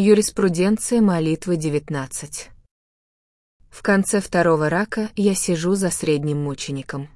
Юриспруденция молитвы 19. В конце второго рака я сижу за средним мучеником.